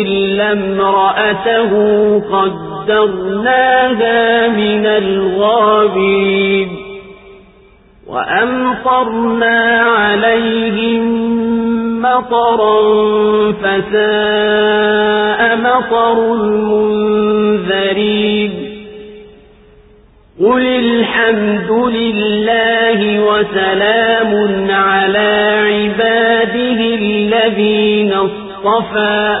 إلا امرأته قدرناها من الغابين وأمطرنا عليهم مطرا فساء مطر المنذرين قل الحمد لله وسلام على عباده الذين اصطفى